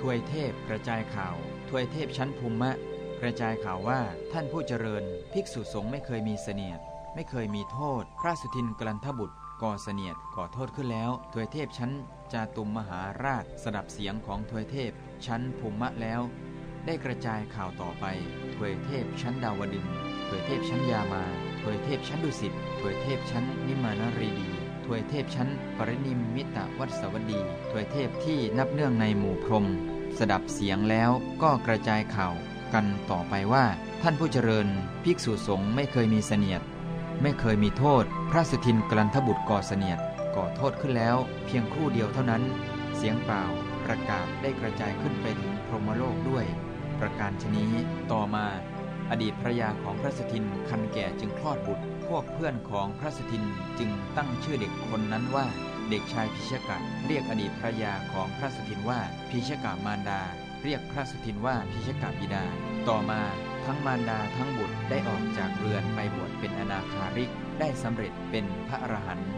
ทวยเทพกระจายข่าว ทวยเทพชั้นภูมิมะกระจายข่าวว่าท่านผู้เจริญ ภิกษุสงฆ์ไม่เคยมีเสนียด ไม่เคยมีโทษ พระสุทินกลันทบุตรก่อเสนียดก่อโทษขึ้นแล้ว ทวยเทพชั้นจาตุมมหาราชสดับเสียงของทวยเทพ ชั้นภูมิมะแล้ว ได้กระจายข่าวต่อไป ทวยเทพชั้นดาวดึงทวยเทพชั้นยามาทวยเทพชั้นดุสิตทวยเทพชั้นนิมานรีดี ทวยเทพชั้นปรินิมมิตวัสวดีทวยเทพที่นับเนื่องในหมู่พรมสดับเสียงแล้วก็กระจายข่าวกันต่อไปว่า ท่านผู้เจริญภิกษุสงฆ์ไม่เคยมีเสนียด ไม่เคยมีโทษ พระสุทินกลันทบุตรก่อเสนียดก่อโทษขึ้นแล้ว เพียงครู่เดียวเท่านั้น เสียงเปล่าประกาศได้กระจายขึ้นไปถึงพรหมโลกด้วย ประการชนี้ต่อมา อดีตภรรยาของพระสุทินคันแก่จึงคลอดบุตร พวกเพื่อนของพระสุทินจึงตั้งชื่อเด็กคนนั้นว่าเด็กชายพิชกะเรียกอดีตภรรยาของพระสุทินว่าพิชกามารดา เรียกพระสุทินว่าพิชกาบิดา ต่อมาทั้งมารดาทั้งบุตรได้ออกจากเรือนไปบวชเป็นอนาคาริกได้สำเร็จเป็นพระอรหันต์